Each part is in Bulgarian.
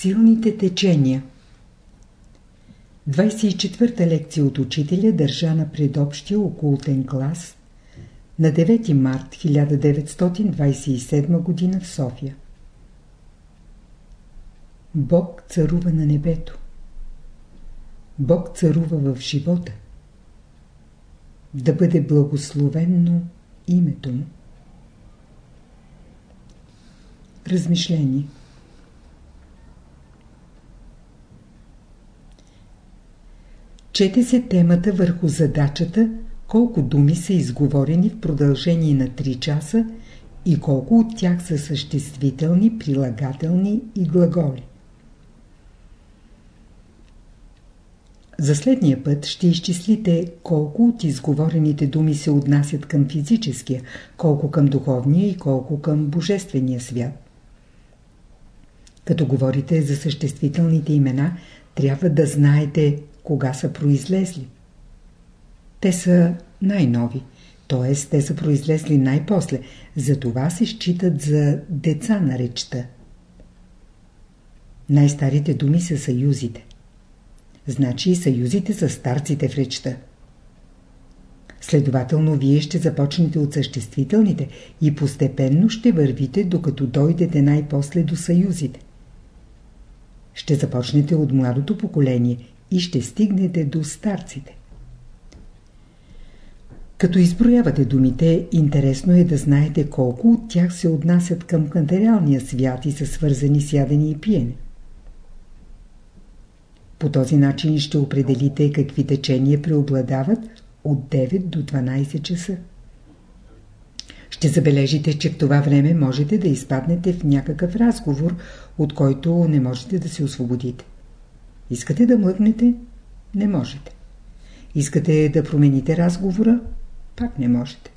Силните течения 24-та лекция от учителя държа на предобщия окултен клас на 9 март 1927 г. в София. Бог царува на небето. Бог царува в живота. Да бъде благословенно името му. Размишление Чете се темата върху задачата колко думи са изговорени в продължение на 3 часа и колко от тях са съществителни, прилагателни и глаголи. За следния път ще изчислите колко от изговорените думи се отнасят към физическия, колко към духовния и колко към божествения свят. Като говорите за съществителните имена, трябва да знаете кога са произлезли. Те са най-нови, т.е. те са произлезли най-после, затова се считат за деца на речта. Най-старите думи са съюзите. Значи съюзите са старците в речта. Следователно, вие ще започнете от съществителните и постепенно ще вървите, докато дойдете най-после до съюзите. Ще започнете от младото поколение и ще стигнете до старците. Като изброявате думите, интересно е да знаете колко от тях се отнасят към материалния свят и са свързани с ядене и пиене. По този начин ще определите какви течения преобладават от 9 до 12 часа. Ще забележите, че в това време можете да изпаднете в някакъв разговор, от който не можете да се освободите. Искате да млъкнете? Не можете. Искате да промените разговора? Пак не можете.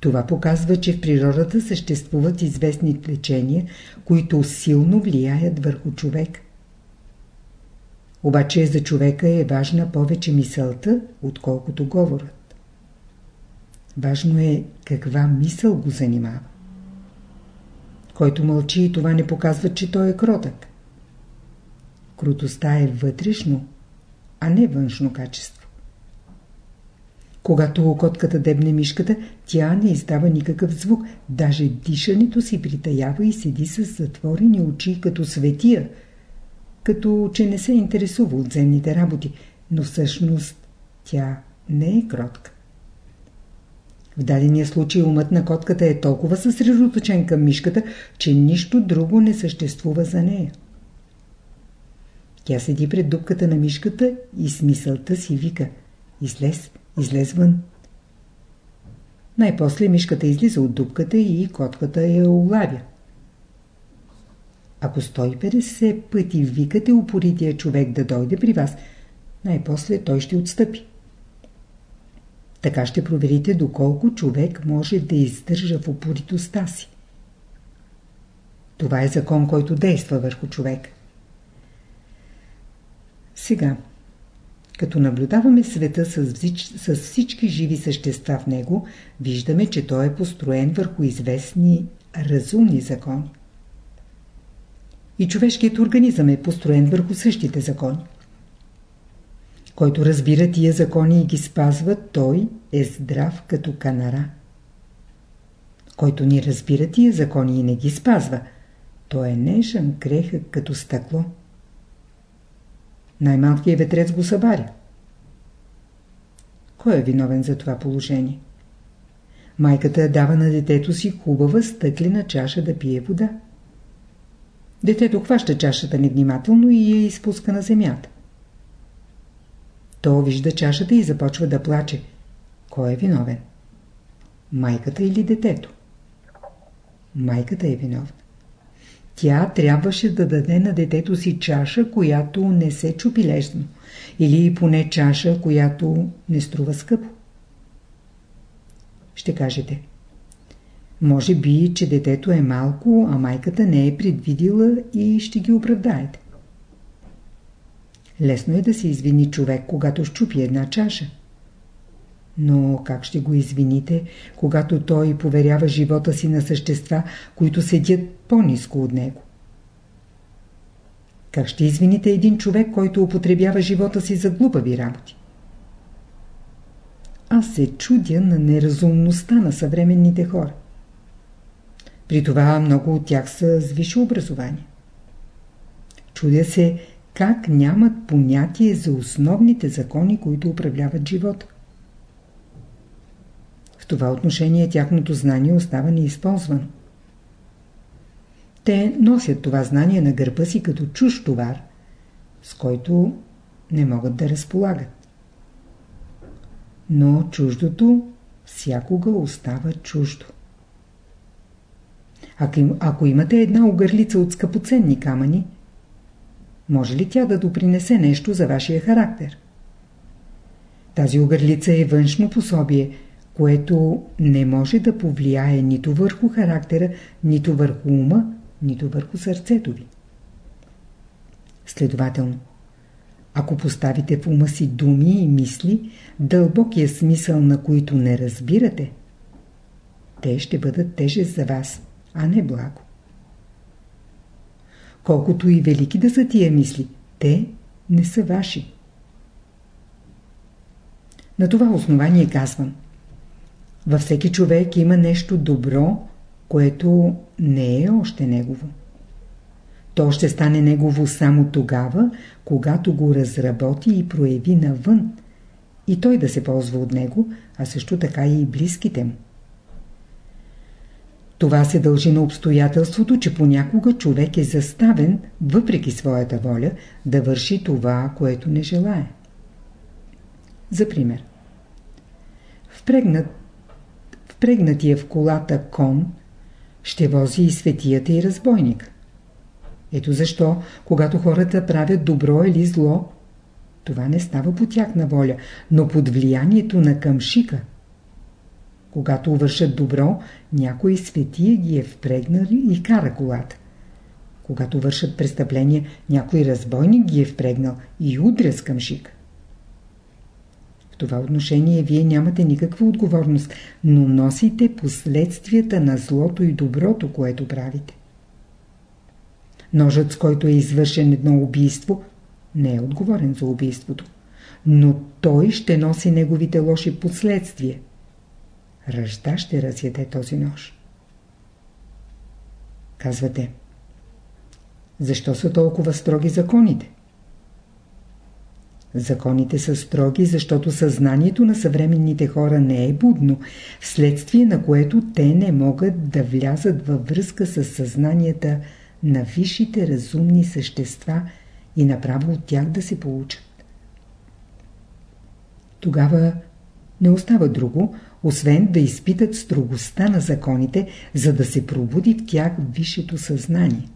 Това показва, че в природата съществуват известни течения, които силно влияят върху човек. Обаче за човека е важна повече мисълта, отколкото говорът. Важно е каква мисъл го занимава. Който мълчи, това не показва, че той е кротък. Крутостта е вътрешно, а не външно качество. Когато котката дебне мишката, тя не издава никакъв звук, даже дишането си притаява и седи с затворени очи като светия, като че не се интересува от земните работи, но всъщност тя не е кротка. В дадения случай умът на котката е толкова съсредоточен към мишката, че нищо друго не съществува за нея. Тя седи пред дупката на мишката и с мисълта си вика «Излез, излез вън». Най-после мишката излиза от дупката и котката я улавя. Ако 150 пъти викате упорития човек да дойде при вас, най-после той ще отстъпи. Така ще проверите доколко човек може да издържа в упоритостта си. Това е закон, който действа върху човек. Сега, като наблюдаваме света с, всички живи същества в него, виждаме, че той е построен върху известни разумни закони. И човешкият организъм е построен върху същите закони. Който разбира тия закони и ги спазва, той е здрав като канара. Който ни разбира тия закони и не ги спазва, той е нежен, крехък като стъкло. Най-малкият ветрец го събаря. Кой е виновен за това положение? Майката дава на детето си хубава стъклена чаша да пие вода. Детето хваща чашата невнимателно и я изпуска на земята. То вижда чашата и започва да плаче. Кой е виновен? Майката или детето? Майката е виновна. Тя трябваше да даде на детето си чаша, която не се чупи лесно. Или поне чаша, която не струва скъпо. Ще кажете. Може би, че детето е малко, а майката не е предвидила и ще ги оправдаете. Лесно е да се извини човек, когато щупи една чаша. Но как ще го извините, когато той поверява живота си на същества, които седят по-низко от него? Как ще извините един човек, който употребява живота си за глупави работи? Аз се чудя на неразумността на съвременните хора. При това много от тях са с висше образование. Чудя се как нямат понятие за основните закони, които управляват живота. Това отношение тяхното знание остава неизползвано. Те носят това знание на гърба си като чуж товар, с който не могат да разполагат. Но чуждото всякога остава чуждо. Ако имате една огърлица от скъпоценни камъни, може ли тя да допринесе нещо за вашия характер? Тази огърлица е външно пособие, което не може да повлияе нито върху характера, нито върху ума, нито върху сърцето ви. Следователно, ако поставите в ума си думи и мисли, дълбокия смисъл на които не разбирате, те ще бъдат тежест за вас, а не благо. Колкото и велики да са тия мисли, те не са ваши. На това основание казвам. Във всеки човек има нещо добро, което не е още негово. То ще стане негово само тогава, когато го разработи и прояви навън, и той да се ползва от него, а също така и близките му. Това се дължи на обстоятелството, че понякога човек е заставен, въпреки своята воля, да върши това, което не желае. За пример. Впрегнат, впрегнатия в колата кон ще вози и светията и разбойник. Ето защо, когато хората правят добро или зло, това не става по тяхна воля, но под влиянието на къмшика – когато вършат добро, някой светия ги е впрегнал и кара колата. Когато вършат престъпление, някой разбойник ги е впрегнал и удря с къмшик. Това отношение вие нямате никаква отговорност, но носите последствията на злото и доброто, което правите. Ножът, с който е извършен едно убийство, не е отговорен за убийството, но той ще носи неговите лоши последствия – ръжда ще разяде този нож. Казвате, защо са толкова строги законите? Законите са строги, защото съзнанието на съвременните хора не е будно, вследствие на което те не могат да влязат във връзка с съзнанията на висшите разумни същества и направо от тях да се получат. Тогава не остава друго, освен да изпитат строгостта на законите, за да се пробуди в тях висшето съзнание.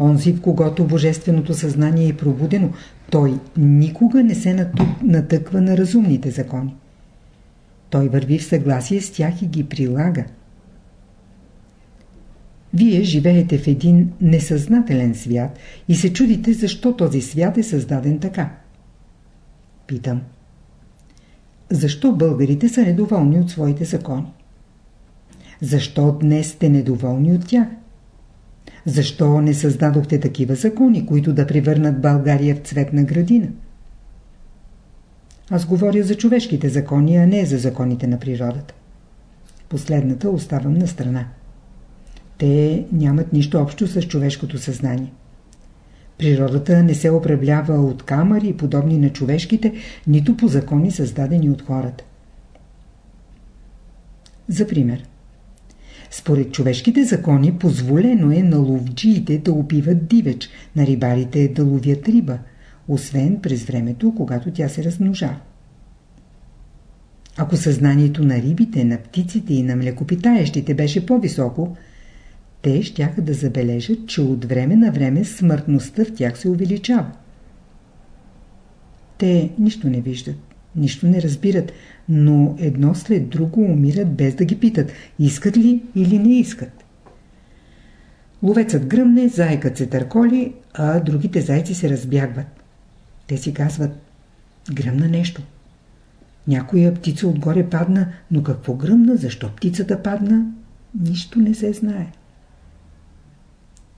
Онзи, в когото божественото съзнание е пробудено, той никога не се натъква на разумните закони. Той върви в съгласие с тях и ги прилага. Вие живеете в един несъзнателен свят и се чудите защо този свят е създаден така. Питам. Защо българите са недоволни от своите закони? Защо днес сте недоволни от тях? Защо не създадохте такива закони, които да превърнат България в цветна градина? Аз говоря за човешките закони, а не за законите на природата. Последната оставам на страна. Те нямат нищо общо с човешкото съзнание. Природата не се управлява от камъри, подобни на човешките, нито по закони създадени от хората. За пример. Според човешките закони позволено е на ловджиите да убиват дивеч, на рибарите да ловят риба, освен през времето, когато тя се размножава. Ако съзнанието на рибите, на птиците и на млекопитаещите беше по-високо, те щяха да забележат, че от време на време смъртността в тях се увеличава. Те нищо не виждат, нищо не разбират, но едно след друго умират без да ги питат, искат ли или не искат. Ловецът гръмне, зайкът се търколи, а другите зайци се разбягват. Те си казват, гръмна нещо. Някоя птица отгоре падна, но какво гръмна, защо птицата падна, нищо не се знае.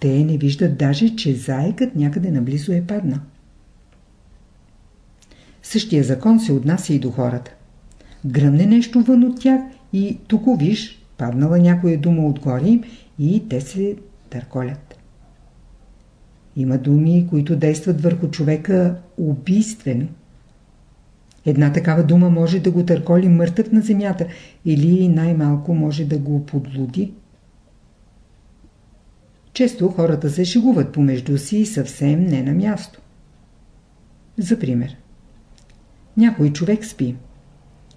те не виждат даже, че заекът някъде наблизо е паднал. Същия закон се отнася и до хората. Гръмне нещо вън от тях и тук виж, паднала някоя дума отгоре им и те се търколят. Има думи, които действат върху човека убийствено. Една такава дума може да го търколи мъртъв на земята или най-малко може да го подлуди. Често хората се шегуват помежду си съвсем не на място. За пример. Някой човек спи.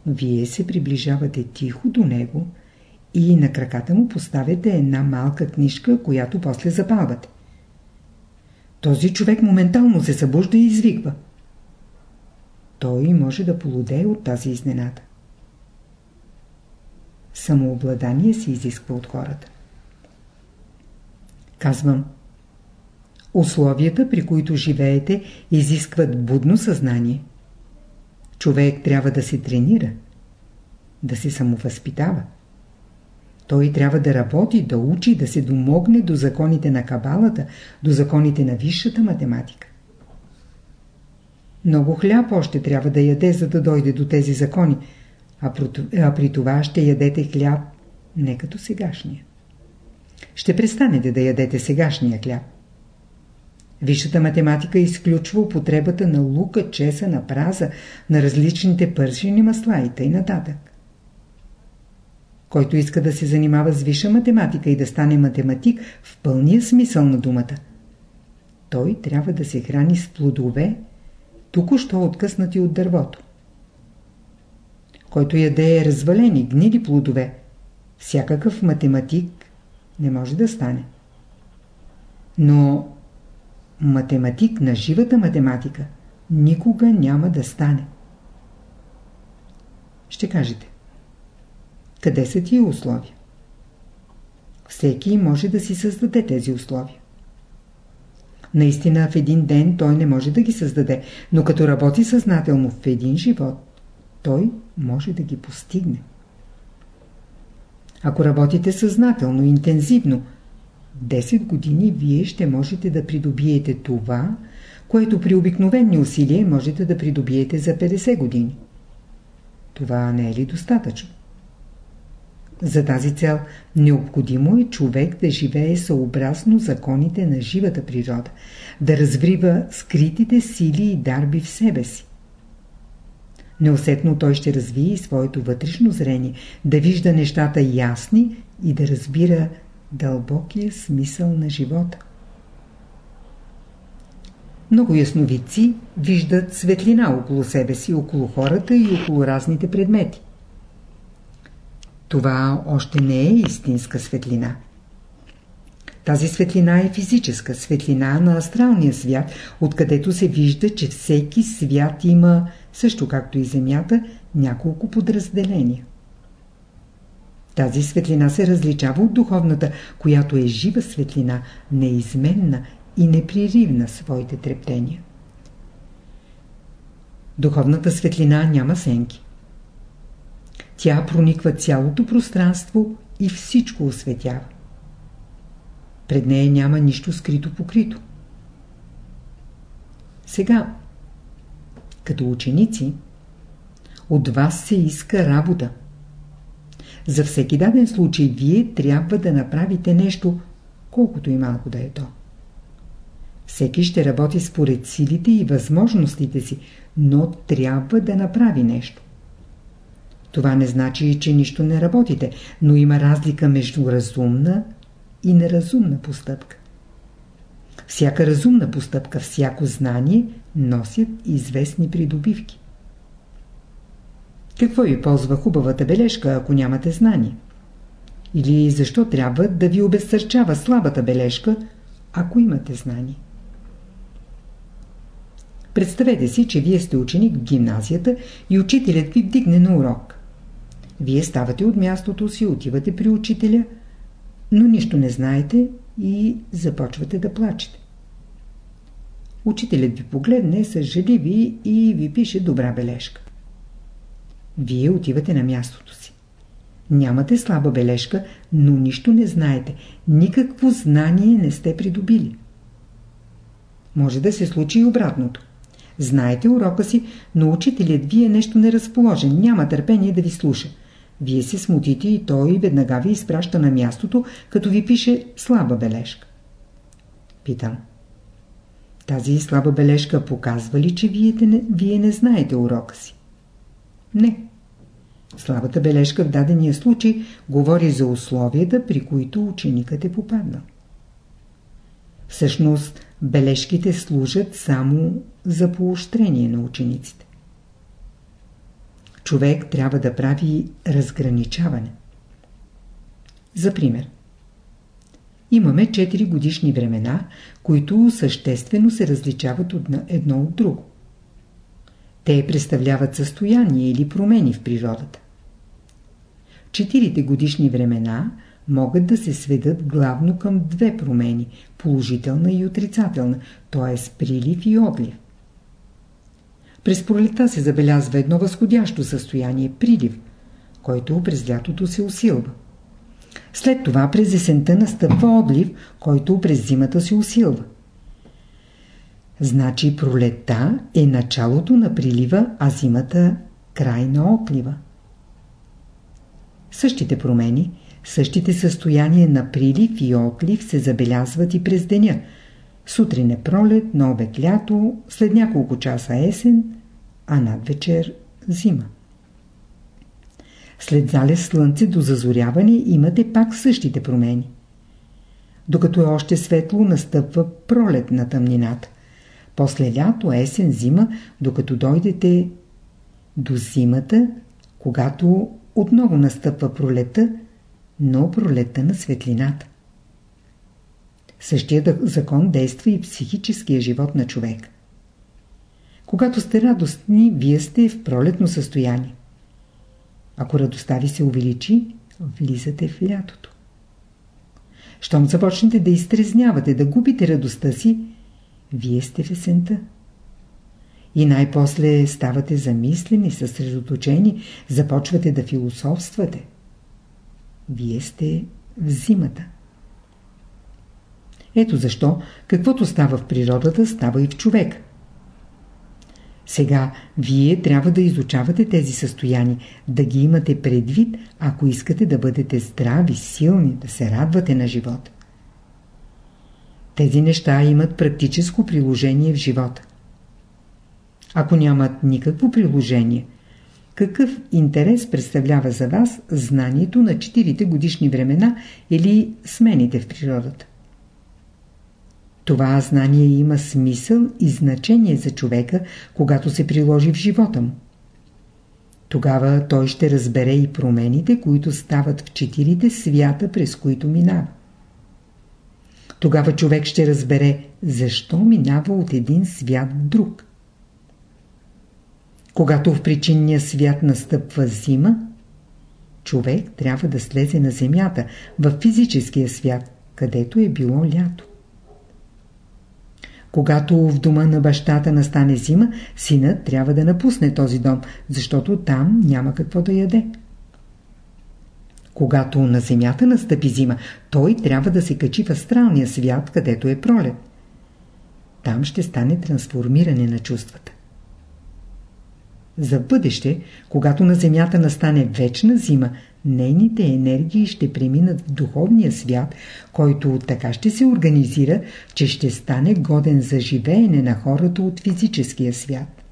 Вие се приближавате тихо до него и на краката му поставяте една малка книжка, която после запалвате. Този човек моментално се събужда и извиква. Той може да полудее от тази изненада. Самообладание се изисква от хората. Казвам, условията, при които живеете, изискват будно съзнание. Човек трябва да се тренира, да се самовъзпитава. Той трябва да работи, да учи, да се домогне до законите на кабалата, до законите на висшата математика. Много хляб още трябва да яде, за да дойде до тези закони, а при това ще ядете хляб не като сегашния. Ще престанете да ядете сегашния хляб. Висшата математика изключва употребата на лука, чеса, на праза, на различните пършени масла и т.н. Който иска да се занимава с висша математика и да стане математик в пълния смисъл на думата, той трябва да се храни с плодове, току-що откъснати от дървото. Който яде развалени, гнили плодове, всякакъв математик не може да стане. Но математик на живата математика никога няма да стане. Ще кажете. Къде са тия условия? Всеки може да си създаде тези условия. Наистина в един ден той не може да ги създаде, но като работи съзнателно в един живот, той може да ги постигне. Ако работите съзнателно, интензивно, 10 години вие ще можете да придобиете това, което при обикновени усилия можете да придобиете за 50 години. Това не е ли достатъчно? За тази цел необходимо е човек да живее съобразно законите на живата природа, да развива скритите сили и дарби в себе си. Неусетно той ще развие своето вътрешно зрение, да вижда нещата ясни и да разбира дълбокия смисъл на живота. Много ясновидци виждат светлина около себе си, около хората и около разните предмети. Това още не е истинска светлина. Тази светлина е физическа, светлина на астралния свят, откъдето се вижда, че всеки свят има, също както и Земята, няколко подразделения. Тази светлина се различава от духовната, която е жива светлина, неизменна и непреривна своите трептения. Духовната светлина няма сенки. Тя прониква цялото пространство и всичко осветява. Пред нея няма нищо скрито покрито. Сега, като ученици, от вас се иска работа. За всеки даден случай вие трябва да направите нещо, колкото и малко да е то. Всеки ще работи според силите и възможностите си, но трябва да направи нещо. Това не значи, че нищо не работите, но има разлика между разумна и неразумна постъпка. Всяка разумна постъпка, всяко знание носят известни придобивки. Какво ви ползва хубавата бележка, ако нямате знание? Или защо трябва да ви обезсърчава слабата бележка, ако имате знание? Представете си, че вие сте ученик в гимназията и учителят ви вдигне на урок. Вие ставате от мястото си, отивате при учителя, но нищо не знаете и започвате да плачете. Учителят ви погледне, съжали и ви пише добра бележка. Вие отивате на мястото си. Нямате слаба бележка, но нищо не знаете. Никакво знание не сте придобили. Може да се случи и обратното. Знаете урока си, но учителят ви е нещо неразположен, няма търпение да ви слуша. Вие се смутите и той веднага ви изпраща на мястото, като ви пише слаба бележка. Питам. Тази слаба бележка показва ли, че вие не, вие не знаете урока си? Не. Слабата бележка в дадения случай говори за условията, при които ученикът е попаднал. Всъщност, бележките служат само за поощрение на учениците. Човек трябва да прави разграничаване. За пример. Имаме 4 годишни времена, които съществено се различават едно от друго. Те представляват състояние или промени в природата. Четирите годишни времена могат да се сведат главно към две промени – положителна и отрицателна, т.е. прилив и отлив. През пролета се забелязва едно възходящо състояние – прилив, който през лятото се усилва. След това през есента настъпва отлив, който през зимата се усилва. Значи пролета е началото на прилива, а зимата – край на отлива. Същите промени, същите състояния на прилив и отлив се забелязват и през деня. Сутрин е пролет, на обед лято, след няколко часа есен, а над вечер зима. След залез слънце до зазоряване имате пак същите промени. Докато е още светло, настъпва пролет на тъмнината. После лято, есен, зима, докато дойдете до зимата, когато отново настъпва пролета, но пролета на светлината. Същия закон действа и психическия живот на човек. Когато сте радостни, вие сте в пролетно състояние. Ако радостта ви се увеличи, влизате в лятото. Щом започнете да изтрезнявате, да губите радостта си, вие сте в есента. И най-после ставате замислени, съсредоточени, започвате да философствате. Вие сте в зимата. Ето защо, каквото става в природата, става и в човек. Сега вие трябва да изучавате тези състояния, да ги имате предвид, ако искате да бъдете здрави, силни, да се радвате на живота. Тези неща имат практическо приложение в живота. Ако нямат никакво приложение, какъв интерес представлява за вас знанието на 4 годишни времена или смените в природата? Това знание има смисъл и значение за човека, когато се приложи в живота му. Тогава той ще разбере и промените, които стават в четирите свята, през които минава. Тогава човек ще разбере, защо минава от един свят в друг. Когато в причинния свят настъпва зима, човек трябва да слезе на земята, в физическия свят, където е било лято. Когато в дома на бащата настане зима, синът трябва да напусне този дом, защото там няма какво да яде. Когато на земята настъпи зима, той трябва да се качи в астралния свят, където е пролет. Там ще стане трансформиране на чувствата. За бъдеще, когато на Земята настане вечна зима, нейните енергии ще преминат в духовния свят, който така ще се организира, че ще стане годен за живеене на хората от физическия свят.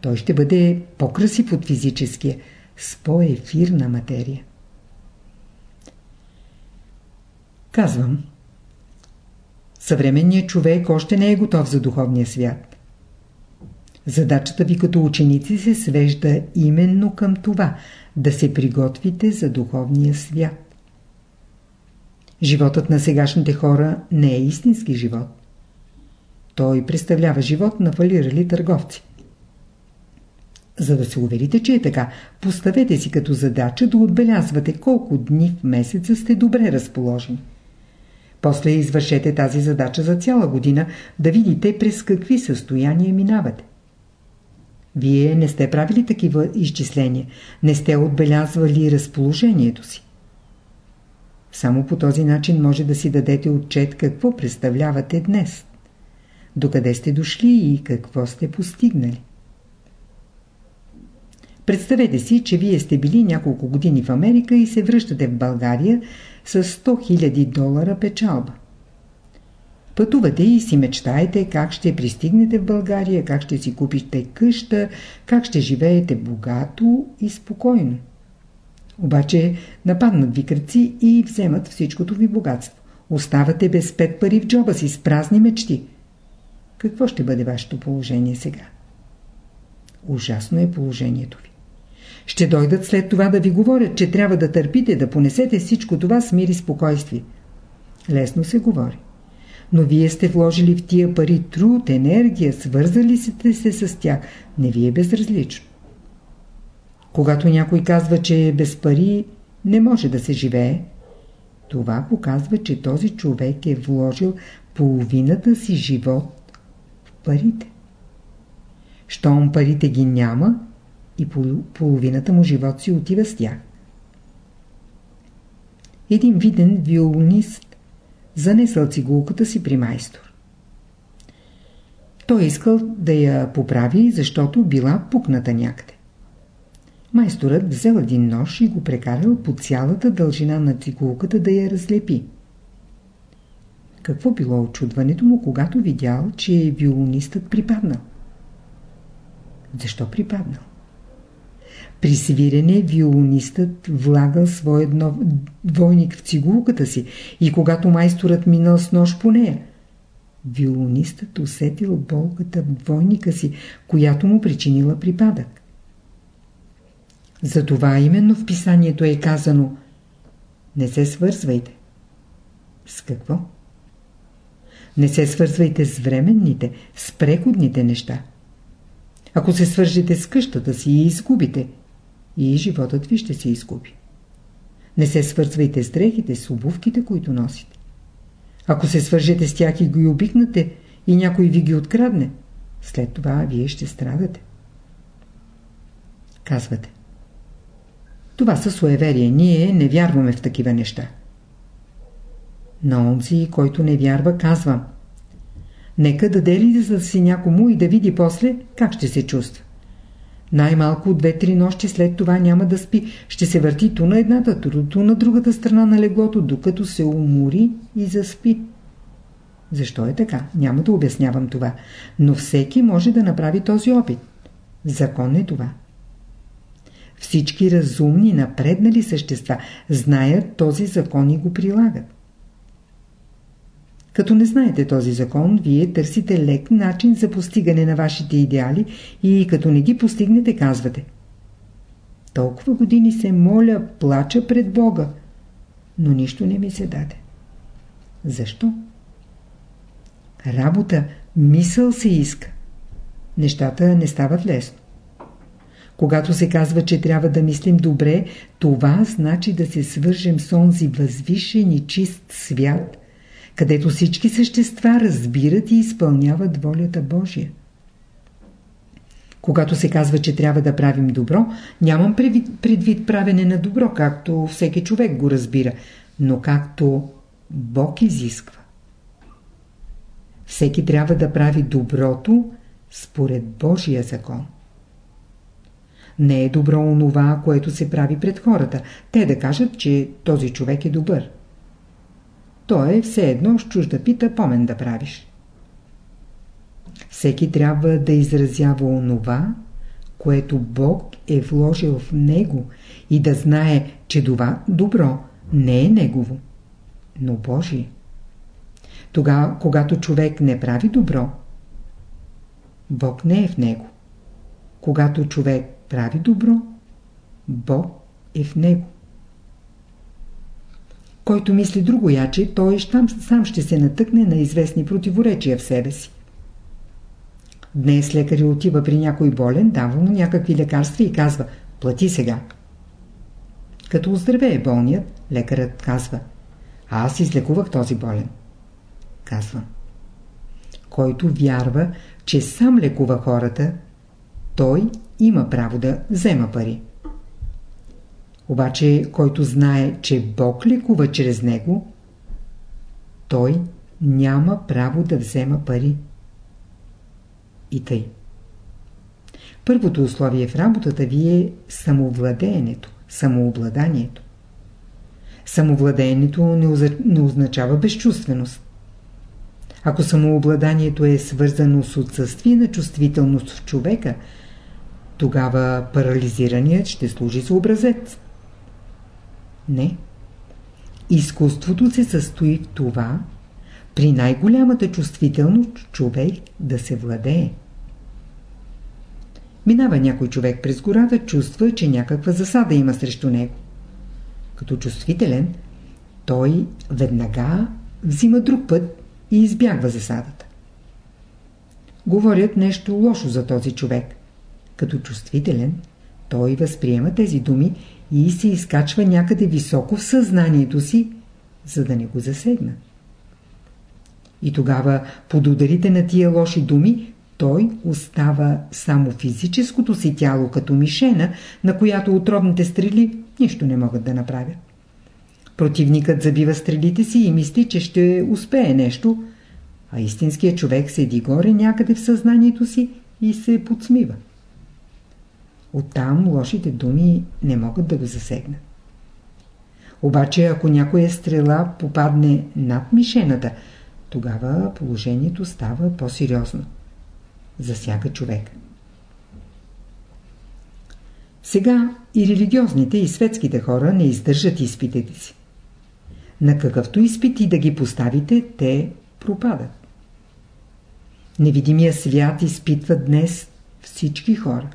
Той ще бъде по-красив от физическия, с по-ефирна материя. Казвам, съвременният човек още не е готов за духовния свят. Задачата ви като ученици се свежда именно към това – да се приготвите за духовния свят. Животът на сегашните хора не е истински живот. Той представлява живот на фалирали търговци. За да се уверите, че е така, поставете си като задача да отбелязвате колко дни в месеца сте добре разположени. После извършете тази задача за цяла година, да видите през какви състояния минавате. Вие не сте правили такива изчисления, не сте отбелязвали разположението си. Само по този начин може да си дадете отчет какво представлявате днес. Докъде сте дошли и какво сте постигнали. Представете си, че вие сте били няколко години в Америка и се връщате в България с 100 000 долара печалба. Пътувате и си мечтаете как ще пристигнете в България, как ще си купите къща, как ще живеете богато и спокойно. Обаче нападнат ви кръци и вземат всичкото ви богатство. Оставате без пет пари в джоба си с празни мечти. Какво ще бъде вашето положение сега? Ужасно е положението ви. Ще дойдат след това да ви говорят, че трябва да търпите, да понесете всичко това с мир и спокойствие. Лесно се говори. Но вие сте вложили в тия пари труд, енергия, свързали сте се с тях. Не ви е безразлично. Когато някой казва, че без пари не може да се живее, това показва, че този човек е вложил половината си живот в парите. Щом парите ги няма, и половината му живот си отива с тях. Един виден виолонист занесъл цигулката си при майстор. Той искал да я поправи, защото била пукната някъде. Майсторът взел един нож и го прекарал по цялата дължина на цигулката да я разлепи. Какво било очудването му, когато видял, че виолонистът припаднал? Защо припаднал? При свирене виолонистът влагал своя двойник в цигулката си и когато майсторът минал с нож по нея, виолонистът усетил болката в двойника си, която му причинила припадък. Затова именно в писанието е казано Не се свързвайте. С какво? Не се свързвайте с временните, с преходните неща. Ако се свържете с къщата си и изгубите – и животът ви ще се изгуби. Не се свързвайте с дрехите, с обувките, които носите. Ако се свържете с тях и ги обикнате и някой ви ги открадне, след това вие ще страдате. Казвате. Това са суеверия. Ние не вярваме в такива неща. На онзи, който не вярва, казвам. Нека да дели за си някому и да види после как ще се чувства. Най-малко две-три нощи след това няма да спи. Ще се върти ту на едната, ту на другата страна на леглото, докато се умори и заспи. Защо е така? Няма да обяснявам това. Но всеки може да направи този опит. Закон е това. Всички разумни, напреднали същества знаят този закон и го прилагат. Като не знаете този закон, вие търсите лек начин за постигане на вашите идеали и като не ги постигнете, казвате Толкова години се моля, плача пред Бога, но нищо не ми се даде. Защо? Работа, мисъл се иска. Нещата не стават лесно. Когато се казва, че трябва да мислим добре, това значи да се свържем с онзи възвишен и чист свят, където всички същества разбират и изпълняват волята Божия. Когато се казва, че трябва да правим добро, нямам предвид правене на добро, както всеки човек го разбира, но както Бог изисква. Всеки трябва да прави доброто според Божия закон. Не е добро онова, което се прави пред хората. Те да кажат, че този човек е добър. То е все едно с чужда пита помен да правиш. Всеки трябва да изразява онова, което Бог е вложил в него и да знае, че това добро не е негово, но Божие. Тогава, когато човек не прави добро, Бог не е в него. Когато човек прави добро, Бог е в него. Който мисли друго яче, той сам ще се натъкне на известни противоречия в себе си. Днес лекаря отива при някой болен, дава му някакви лекарства и казва «Плати сега». Като оздравее болният, лекарът казва «Аз излекувах този болен». Казва Който вярва, че сам лекува хората, той има право да взема пари. Обаче, който знае, че Бог лекува чрез него, той няма право да взема пари. И тъй. Първото условие в работата ви е самовладеенето, самообладанието. Самовладеенето не означава безчувственост. Ако самообладанието е свързано с отсъствие на чувствителност в човека, тогава парализираният ще служи за образец. Не. Изкуството се състои в това, при най-голямата чувствителност човек да се владее. Минава някой човек през гората, чувства, че някаква засада има срещу него. Като чувствителен, той веднага взима друг път и избягва засадата. Говорят нещо лошо за този човек. Като чувствителен, той възприема тези думи и се изкачва някъде високо в съзнанието си, за да не го засегна. И тогава под ударите на тия лоши думи той остава само физическото си тяло като мишена, на която отровните стрели нищо не могат да направят. Противникът забива стрелите си и мисли, че ще успее нещо, а истинският човек седи горе някъде в съзнанието си и се подсмива. Оттам лошите думи не могат да го засегнат. Обаче ако някоя стрела попадне над мишената, тогава положението става по-сериозно. Засяга човек. Сега и религиозните и светските хора не издържат изпитите си. На какъвто изпит и да ги поставите, те пропадат. Невидимия свят изпитва днес всички хора.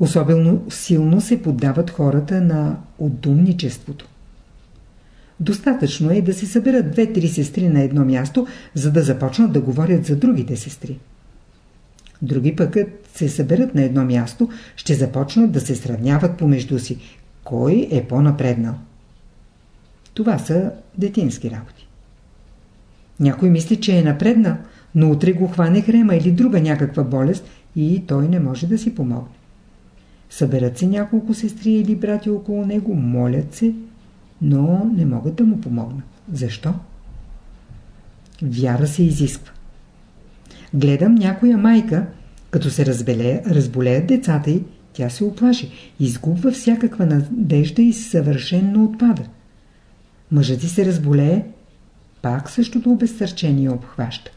Особено силно се поддават хората на отдумничеството. Достатъчно е да се съберат две-три сестри на едно място, за да започнат да говорят за другите сестри. Други пъкът се съберат на едно място, ще започнат да се сравняват помежду си. Кой е по-напреднал? Това са детински работи. Някой мисли, че е напреднал, но утре го хване хрема или друга някаква болест и той не може да си помогне. Съберат се няколко сестри или брати около него, молят се, но не могат да му помогнат. Защо? Вяра се изисква. Гледам някоя майка, като се разбеле, разболеят децата й, тя се оплаши, изгубва всякаква надежда и съвършенно отпада. Мъжът ти се разболее, пак същото обезсърчение обхваща.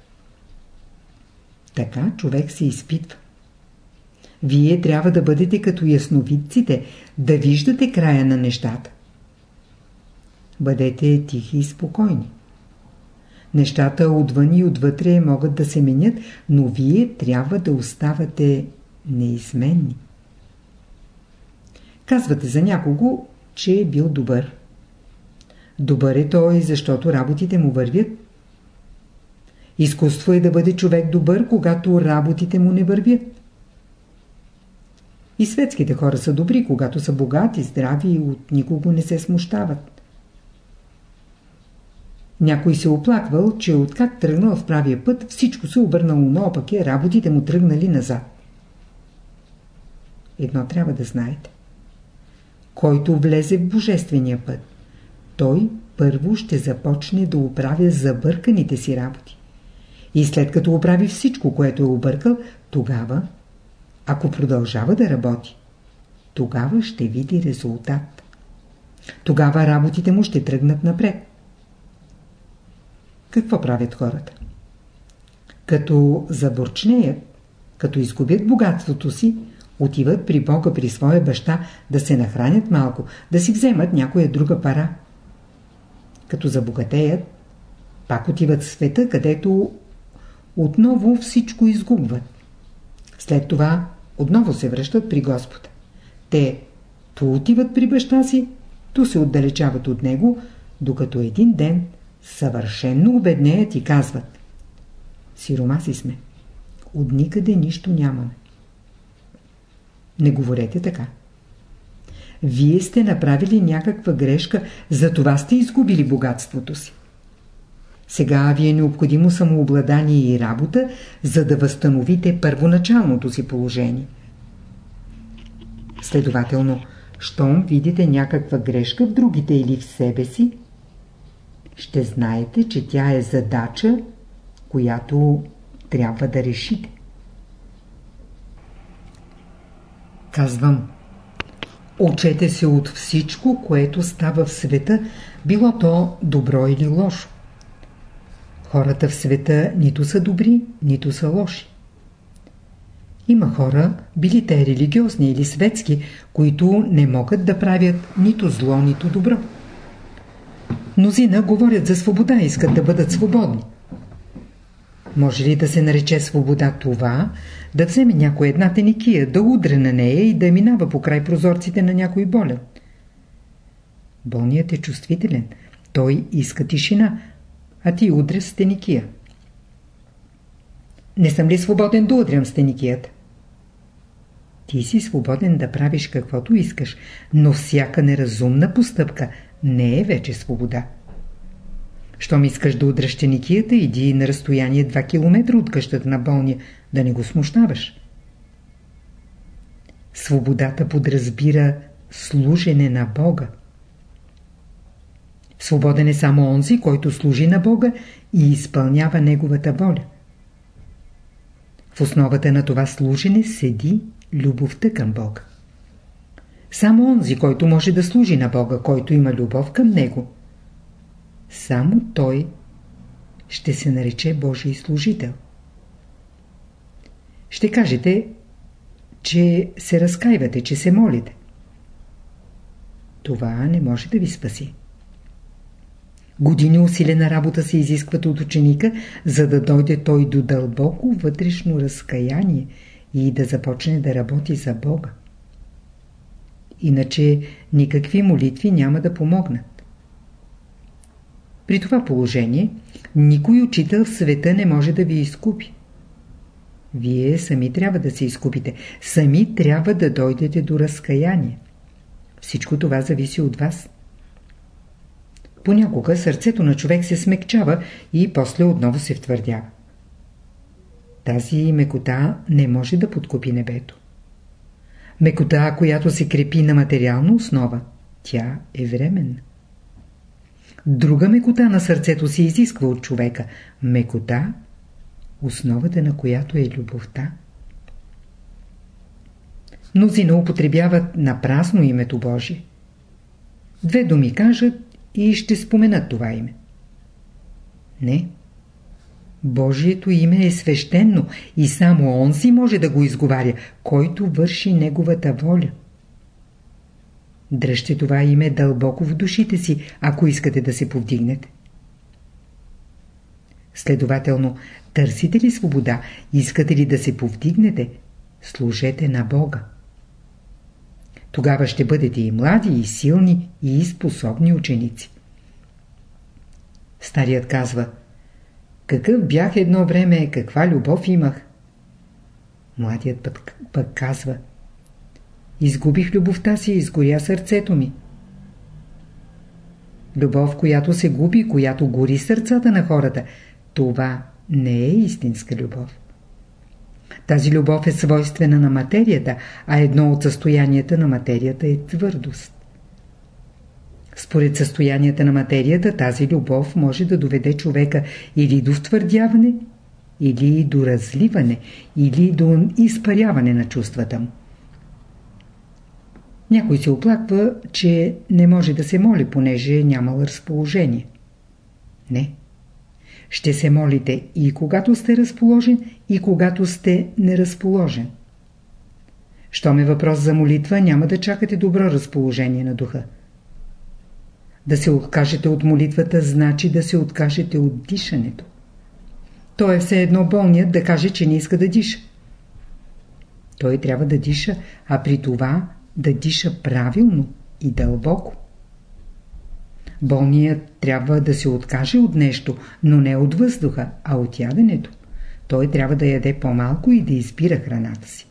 Така човек се изпитва. Вие трябва да бъдете като ясновидците, да виждате края на нещата. Бъдете тихи и спокойни. Нещата отвън и отвътре могат да се менят, но вие трябва да оставате неизменни. Казвате за някого, че е бил добър. Добър е той, защото работите му вървят. Изкуство е да бъде човек добър, когато работите му не вървят. И светските хора са добри, когато са богати, здрави и от никого не се смущават. Някой се оплаквал, че откак тръгнал в правия път, всичко се обърнало наопаки, работите му тръгнали назад. Едно трябва да знаете. Който влезе в божествения път, той първо ще започне да оправя забърканите си работи. И след като оправи всичко, което е объркал, тогава, ако продължава да работи, тогава ще види резултат. Тогава работите му ще тръгнат напред. Какво правят хората? Като заборчнеят, като изгубят богатството си, отиват при Бога, при своя баща, да се нахранят малко, да си вземат някоя друга пара. Като забогатеят, пак отиват в света, където отново всичко изгубват. След това отново се връщат при Господа. Те то отиват при баща си, то се отдалечават от него, докато един ден съвършенно обеднеят и казват Сиромаси сме. От никъде нищо нямаме. Не говорете така. Вие сте направили някаква грешка, затова сте изгубили богатството си. Сега ви е необходимо самообладание и работа, за да възстановите първоначалното си положение. Следователно, щом видите някаква грешка в другите или в себе си, ще знаете, че тя е задача, която трябва да решите. Казвам, учете се от всичко, което става в света, било то добро или лошо. Хората в света нито са добри, нито са лоши. Има хора, били те религиозни или светски, които не могат да правят нито зло, нито добро. Мнозина говорят за свобода, искат да бъдат свободни. Може ли да се нарече свобода това, да вземе някой една теникия, да удре на нея и да минава по край прозорците на някой болен? Болният е чувствителен. Той иска тишина, а ти удря с теникия. Не съм ли свободен да удрям с теникията? Ти си свободен да правиш каквото искаш, но всяка неразумна постъпка не е вече свобода. Щом искаш да удръш теникията, иди на разстояние 2 км от къщата на болния, да не го смущаваш. Свободата подразбира служене на Бога. Свободен е само онзи, който служи на Бога и изпълнява Неговата воля. В основата на това служене седи любовта към Бога. Само онзи, който може да служи на Бога, който има любов към Него, само той ще се нарече Божий служител. Ще кажете, че се разкаивате, че се молите. Това не може да ви спаси. Години усилена работа се изискват от ученика, за да дойде той до дълбоко вътрешно разкаяние и да започне да работи за Бога. Иначе никакви молитви няма да помогнат. При това положение никой учител в света не може да ви изкупи. Вие сами трябва да се изкупите. Сами трябва да дойдете до разкаяние. Всичко това зависи от вас. Понякога сърцето на човек се смекчава и после отново се втвърдява. Тази мекота не може да подкупи небето. Мекота, която се крепи на материална основа, тя е временна. Друга мекота на сърцето се изисква от човека. Мекота, основата на която е любовта. Мнозина употребяват напрасно името Божие. Две думи кажат и ще споменат това име. Не. Божието име е свещено и само Он си може да го изговаря, който върши Неговата воля. Дръжте това име дълбоко в душите си, ако искате да се повдигнете. Следователно, търсите ли свобода, искате ли да се повдигнете, служете на Бога. Тогава ще бъдете и млади, и силни, и способни ученици. Старият казва Какъв бях едно време, каква любов имах. Младият пък, пък казва Изгубих любовта си, изгоря сърцето ми. Любов, която се губи, която гори сърцата на хората, това не е истинска любов. Тази любов е свойствена на материята, а едно от състоянията на материята е твърдост. Според състоянията на материята, тази любов може да доведе човека или до втвърдяване, или до разливане, или до изпаряване на чувствата му. Някой се оплаква, че не може да се моли, понеже нямал разположение. Не. Ще се молите и когато сте разположен, и когато сте неразположен. Щом е въпрос за молитва, няма да чакате добро разположение на духа. Да се откажете от молитвата, значи да се откажете от дишането. То е все едно болният да каже, че не иска да диша. Той трябва да диша, а при това да диша правилно и дълбоко. Болният трябва да се откаже от нещо, но не от въздуха, а от яденето. Той трябва да яде по-малко и да избира храната си.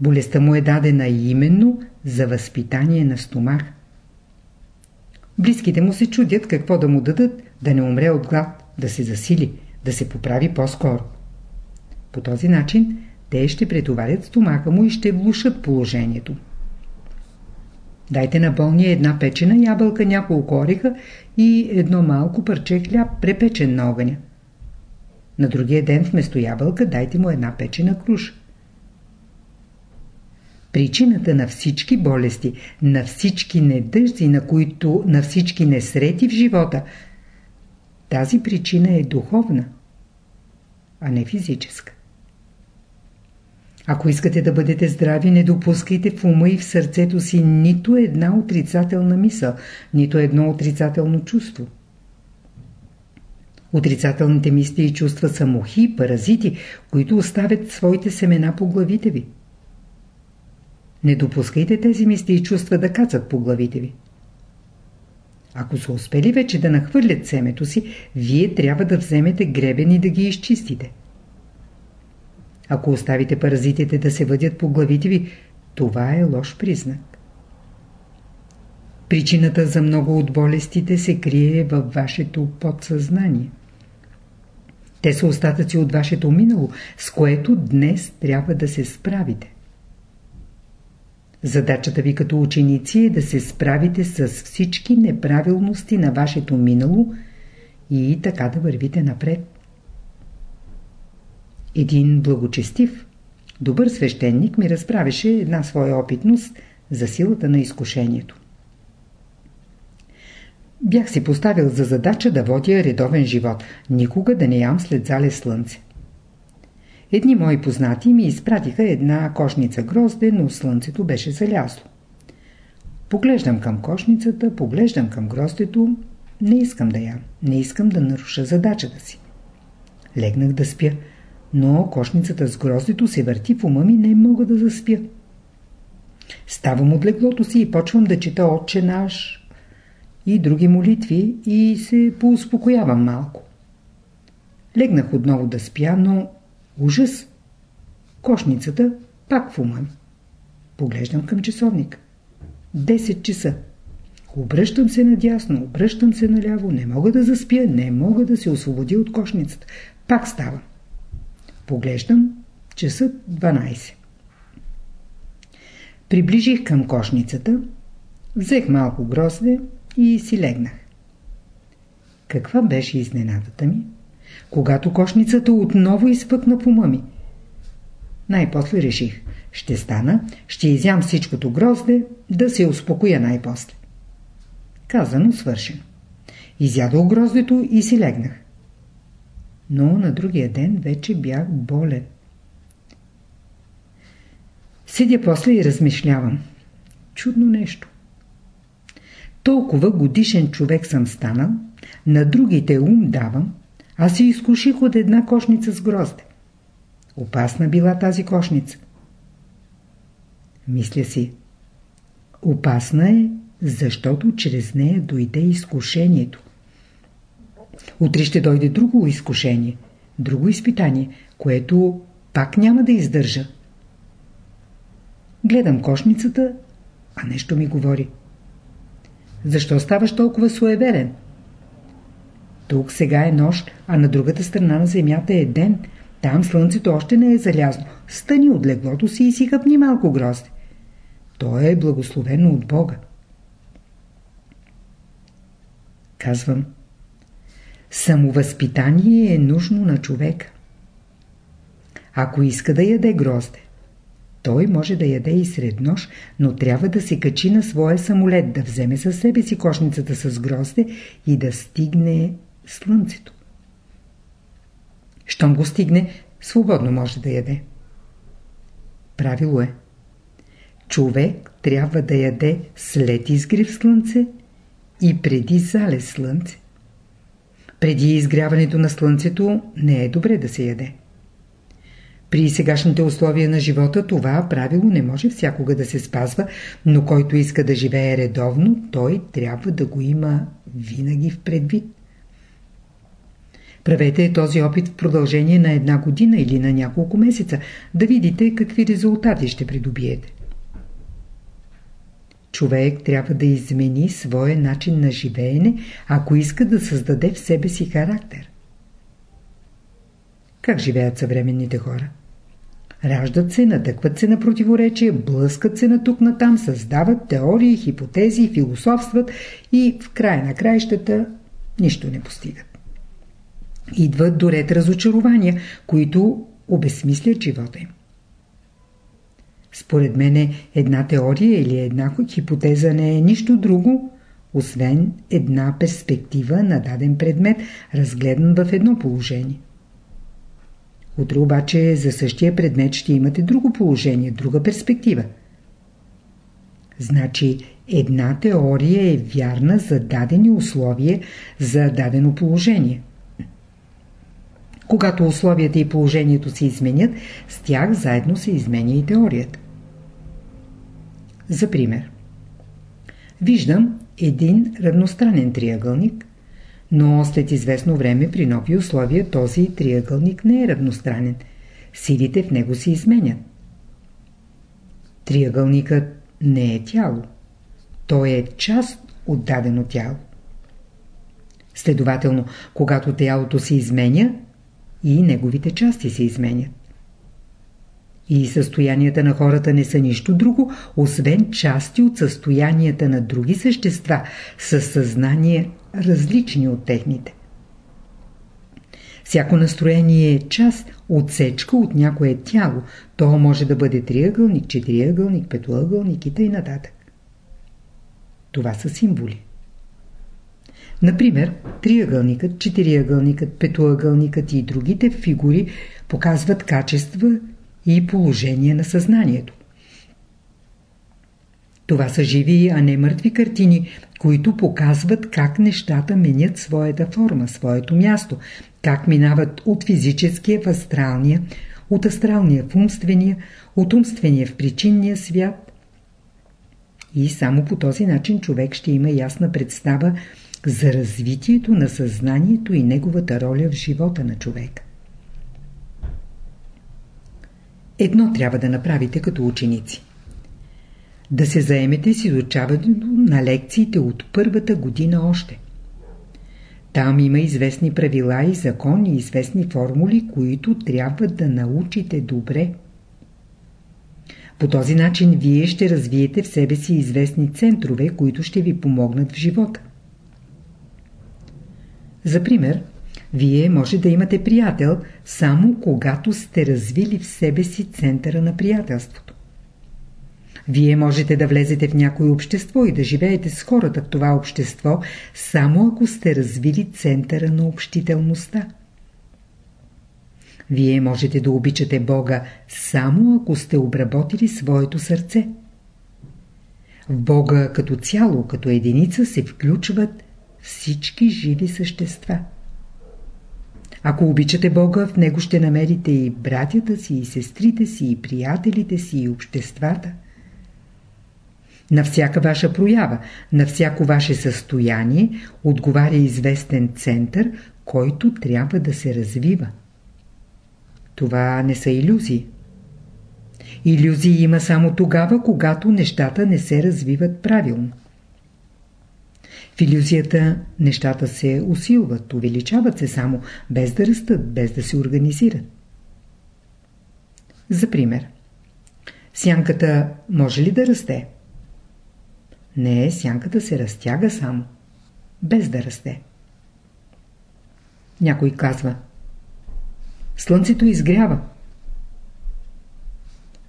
Болестта му е дадена именно за възпитание на стомах. Близките му се чудят какво да му дадат, да не умре от глад. да се засили, да се поправи по-скоро. По този начин те ще претоварят стомаха му и ще влушат положението. Дайте на болния една печена ябълка, няколко ореха и едно малко парче хляб, препечен на огъня. На другия ден вместо ябълка дайте му една печена круша. Причината на всички болести, на всички недъжди, на, които, на всички несрети в живота, тази причина е духовна, а не физическа. Ако искате да бъдете здрави, не допускайте в ума и в сърцето си нито една отрицателна мисъл, нито едно отрицателно чувство. Отрицателните мисли и чувства са мухи, паразити, които оставят своите семена по главите ви. Не допускайте тези мисли и чувства да кацат по главите ви. Ако са успели вече да нахвърлят семето си, вие трябва да вземете гребен и да ги изчистите. Ако оставите паразитите да се въдят по главите ви, това е лош признак. Причината за много от болестите се крие във вашето подсъзнание. Те са остатъци от вашето минало, с което днес трябва да се справите. Задачата ви като ученици е да се справите с всички неправилности на вашето минало и така да вървите напред. Един благочестив, добър свещеник ми разправеше една своя опитност за силата на изкушението. Бях си поставил за задача да водя редовен живот, никога да не ям след залез слънце. Едни мои познати ми изпратиха една кошница грозде, но слънцето беше залязло. Поглеждам към кошницата, поглеждам към гроздето, не искам да ям, не искам да наруша задачата си. Легнах да спя но кошницата с гроздето се върти в ума ми, не мога да заспя. Ставам от леглото си и почвам да чета Отче наш и други молитви и се поуспокоявам малко. Легнах отново да спя, но ужас! Кошницата пак в ума ми. Поглеждам към часовник. 10 часа. Обръщам се надясно, обръщам се наляво, не мога да заспя, не мога да се освободя от кошницата. Пак ставам. Поглеждам, часът 12. Приближих към кошницата, взех малко грозде и си легнах. Каква беше изненадата ми? Когато кошницата отново изпъкна по ума ми. Най-после реших. Ще стана, ще изям всичкото грозде, да се успокоя най-после. Казано, свършено. Изядох гроздето и си легнах но на другия ден вече бях болен. Седя после и размишлявам. Чудно нещо. Толкова годишен човек съм станал, на другите ум давам, а се изкуших от една кошница с грозде. Опасна била тази кошница. Мисля си, опасна е, защото чрез нея дойде изкушението. Утре ще дойде друго изкушение, друго изпитание, което пак няма да издържа. Гледам кошницата, а нещо ми говори. Защо ставаш толкова суеверен? Тук сега е нощ, а на другата страна на земята е ден. Там слънцето още не е залязло. Стани от леглото си и си хъпни малко грозде. То е благословено от Бога. Казвам, Самовъзпитание е нужно на човека. Ако иска да яде грозде, той може да яде и сред нощ, но трябва да се качи на своя самолет, да вземе със себе си кошницата с грозде и да стигне слънцето. Щом го стигне, свободно може да яде. Правило е. Човек трябва да яде след изгрев слънце и преди залез слънце. Преди изгряването на слънцето не е добре да се яде. При сегашните условия на живота това правило не може всякога да се спазва, но който иска да живее редовно, той трябва да го има винаги в предвид. Правете този опит в продължение на една година или на няколко месеца, да видите какви резултати ще придобиете. Човек трябва да измени своя начин на живеене, ако иска да създаде в себе си характер. Как живеят съвременните хора? Раждат се, натъкват се на противоречия, блъскат се на тук на там, създават теории, хипотези, философстват и в края на краищата нищо не постигат. Идват до ред разочарования, които обесмислят живота им. Според мене една теория или една хипотеза не е нищо друго, освен една перспектива на даден предмет, разгледан в едно положение. Утре обаче за същия предмет ще имате друго положение, друга перспектива. Значи една теория е вярна за дадени условия, за дадено положение. Когато условията и положението се изменят, с тях заедно се изменя и теорията. За пример. Виждам един равностранен триъгълник, но след известно време при нови условия този триъгълник не е равностранен. Силите в него се изменят. Триъгълникът не е тяло. Той е част от дадено тяло. Следователно, когато тялото се изменя, и неговите части се изменят. И състоянията на хората не са нищо друго, освен части от състоянията на други същества със съзнание различни от техните. Всяко настроение е част, отсечка от някое тяло. То може да бъде триъгълник, четириъгълник, петоъгълник и т.н. Това са символи. Например, триъгълникът, четириъгълникът, петоъгълникът и другите фигури показват качества и положение на съзнанието. Това са живи, а не мъртви картини, които показват как нещата менят своята форма, своето място, как минават от физическия в астралния, от астралния в умствения, от умствения в причинния свят. И само по този начин човек ще има ясна представа за развитието на съзнанието и неговата роля в живота на човека. Едно трябва да направите като ученици. Да се заемете с изучаването на лекциите от първата година още. Там има известни правила и закони, известни формули, които трябва да научите добре. По този начин вие ще развиете в себе си известни центрове, които ще ви помогнат в живота. За пример, вие може да имате приятел само когато сте развили в себе си центъра на приятелството. Вие можете да влезете в някое общество и да живеете с хората в това общество, само ако сте развили центъра на общителността. Вие можете да обичате Бога само ако сте обработили своето сърце. В Бога като цяло, като единица се включват всички живи същества. Ако обичате Бога, в Него ще намерите и братята си, и сестрите си, и приятелите си, и обществата. На всяка ваша проява, на всяко ваше състояние отговаря известен център, който трябва да се развива. Това не са иллюзии. Иллюзии има само тогава, когато нещата не се развиват правилно. В иллюзията нещата се усилват, увеличават се само, без да растат, без да се организират. За пример. Сянката може ли да расте? Не, сянката се разтяга само, без да расте. Някой казва Слънцето изгрява.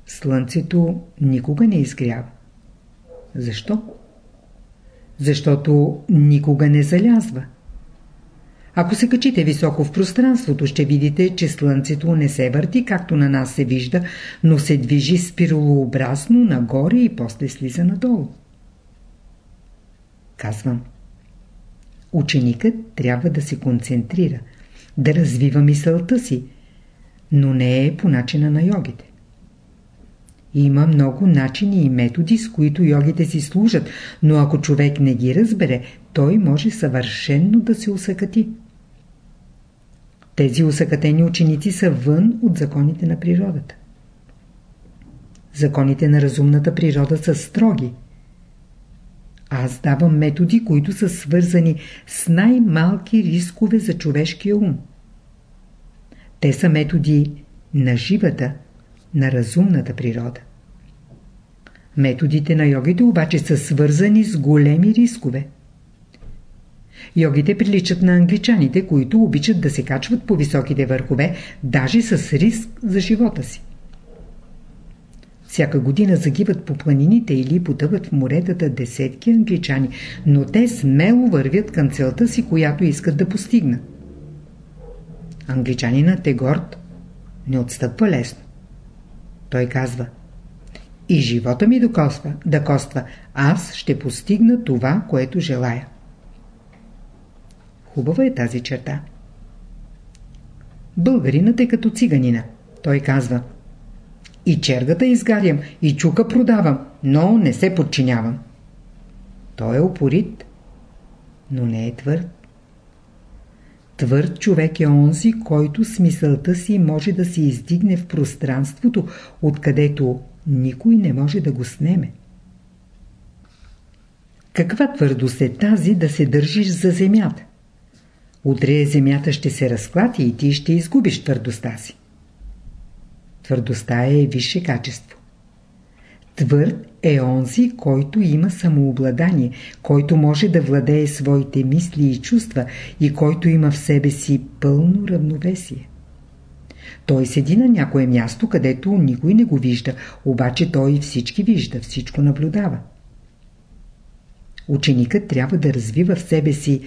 Слънцето никога не изгрява. Защо? Защото никога не залязва. Ако се качите високо в пространството, ще видите, че Слънцето не се върти, както на нас се вижда, но се движи спиралообразно нагоре и после слиза надолу. Казвам. Ученикът трябва да се концентрира, да развива мисълта си, но не е по начина на йогите. Има много начини и методи, с които йогите си служат, но ако човек не ги разбере, той може съвършенно да се усъкати. Тези усъкатени ученици са вън от законите на природата. Законите на разумната природа са строги. Аз давам методи, които са свързани с най-малки рискове за човешкия ум. Те са методи на живата, на разумната природа. Методите на йогите обаче са свързани с големи рискове. Йогите приличат на англичаните, които обичат да се качват по високите върхове, даже с риск за живота си. Всяка година загиват по планините или потъват в моретата десетки англичани, но те смело вървят към целта си, която искат да постигнат. Англичанинът е горд, не отстъпва лесно. Той казва И живота ми докосва, да коства, аз ще постигна това, което желая. Хубава е тази черта. Българинът е като циганина. Той казва И чергата изгарям, и чука продавам, но не се подчинявам. Той е упорит, но не е твърд. Твърд човек е онзи, който смисълта си може да се издигне в пространството, откъдето никой не може да го снеме. Каква твърдост е тази да се държиш за земята? Утре земята ще се разклати и ти ще изгубиш твърдостта си. Твърдостта е висше качество. Твърд е онзи, който има самообладание, който може да владее своите мисли и чувства и който има в себе си пълно равновесие. Той седи на някое място, където никой не го вижда, обаче той всички вижда, всичко наблюдава. Ученикът трябва да развива в себе си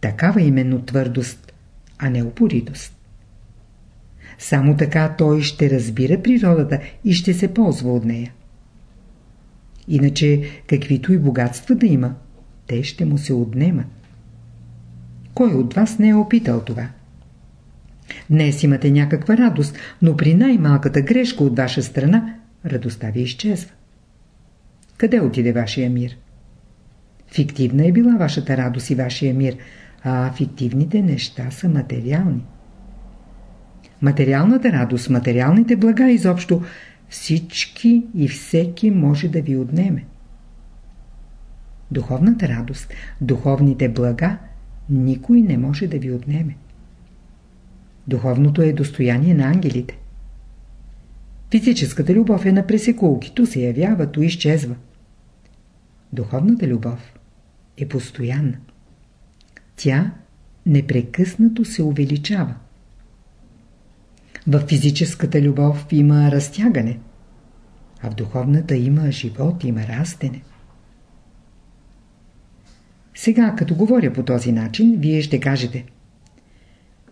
такава именно твърдост, а не упоритост. Само така той ще разбира природата и ще се ползва от нея. Иначе, каквито и богатства да има, те ще му се отнемат. Кой от вас не е опитал това? Днес имате някаква радост, но при най-малката грешка от ваша страна, радостта ви изчезва. Къде отиде вашия мир? Фиктивна е била вашата радост и вашия мир, а фиктивните неща са материални. Материалната радост, материалните блага изобщо всички и всеки може да ви отнеме. Духовната радост, духовните блага никой не може да ви отнеме. Духовното е достояние на ангелите. Физическата любов е на пресекулки, то се явява, то изчезва. Духовната любов е постоянна. Тя непрекъснато се увеличава. В физическата любов има разтягане, а в духовната има живот, има растене. Сега, като говоря по този начин, вие ще кажете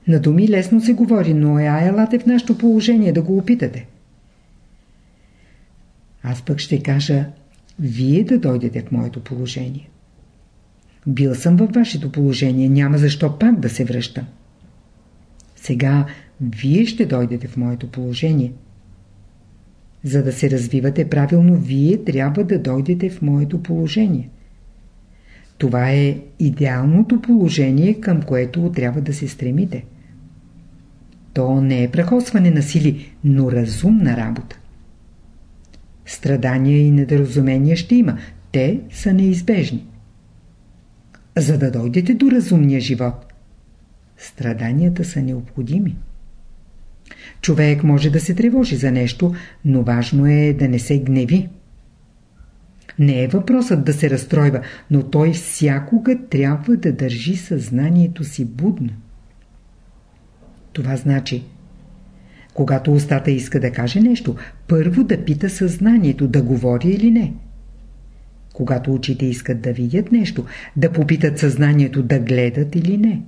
На думи лесно се говори, но е елате в нашето положение да го опитате. Аз пък ще кажа Вие да дойдете в моето положение. Бил съм във вашето положение, няма защо пак да се връщам. Сега вие ще дойдете в моето положение. За да се развивате правилно, вие трябва да дойдете в моето положение. Това е идеалното положение, към което трябва да се стремите. То не е прехосване на сили, но разумна работа. Страдания и недоразумения ще има. Те са неизбежни. За да дойдете до разумния живот, страданията са необходими. Човек може да се тревожи за нещо, но важно е да не се гневи. Не е въпросът да се разстройва, но той всякога трябва да държи съзнанието си будно. Това значи, когато устата иска да каже нещо, първо да пита съзнанието, да говори или не. Когато очите искат да видят нещо, да попитат съзнанието да гледат или не.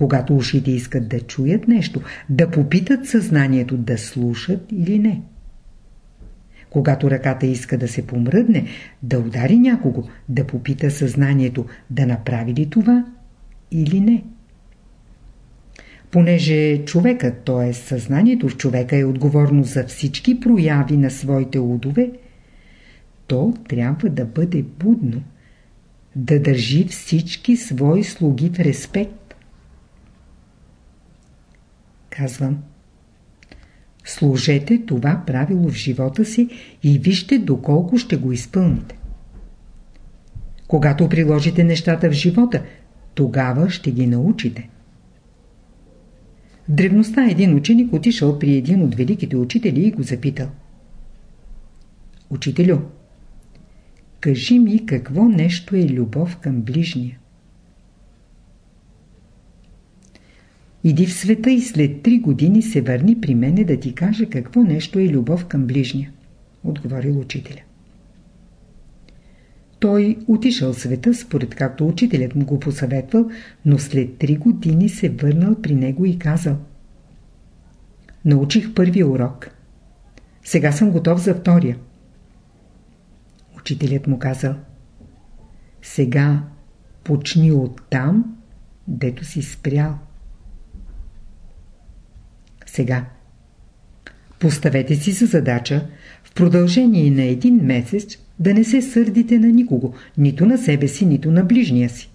Когато ушите искат да чуят нещо, да попитат съзнанието да слушат или не. Когато ръката иска да се помръдне, да удари някого, да попита съзнанието да направи ли това или не. Понеже човекът, т.е. съзнанието в човека е отговорно за всички прояви на своите удове, то трябва да бъде будно, да държи всички свои слуги в респект. Казвам, служете това правило в живота си и вижте доколко ще го изпълните. Когато приложите нещата в живота, тогава ще ги научите. В древността един ученик отишъл при един от великите учители и го запитал. Учителю, кажи ми какво нещо е любов към ближния. Иди в света и след три години се върни при мене да ти кажа какво нещо е любов към ближния, отговорил учителя. Той отишъл света, според както учителят му го посъветвал, но след три години се върнал при него и казал Научих първия урок. Сега съм готов за втория. Учителят му казал Сега почни от там, дето си спрял. Сега. Поставете си за задача в продължение на един месец да не се сърдите на никого, нито на себе си, нито на ближния си.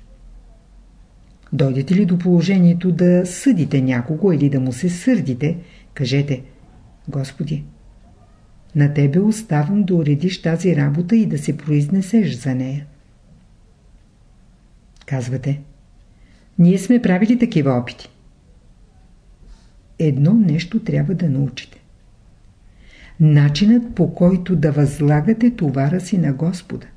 Дойдете ли до положението да съдите някого или да му се сърдите, кажете Господи, на Тебе оставам да уредиш тази работа и да се произнесеш за нея. Казвате, ние сме правили такива опити едно нещо трябва да научите. Начинът по който да възлагате товара си на Господа.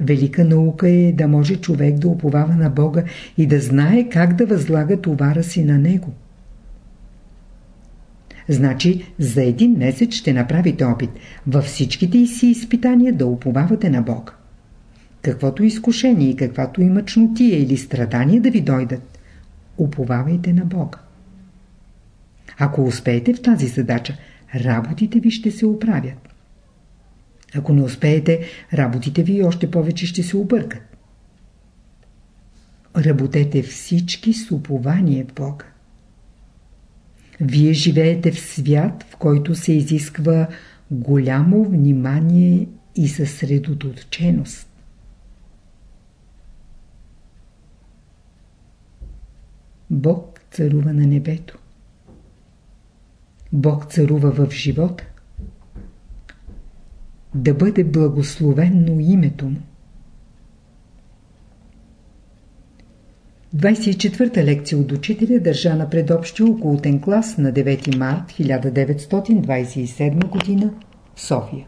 Велика наука е да може човек да уповава на Бога и да знае как да възлага товара си на Него. Значи за един месец ще направите опит във всичките си изпитания да уповавате на Бога. Каквото изкушение и каквато и мъчнотия или страдания да ви дойдат, уповавайте на Бога. Ако успеете в тази задача, работите ви ще се оправят. Ако не успеете, работите ви още повече ще се объркат. Работете всички с упование в Бога. Вие живеете в свят, в който се изисква голямо внимание и съсредоточеност. Бог царува на небето. Бог царува в живота. Да бъде благословенно името му. 24-та лекция от учителя държа на предобщи околотен клас на 9 март 1927 г. София.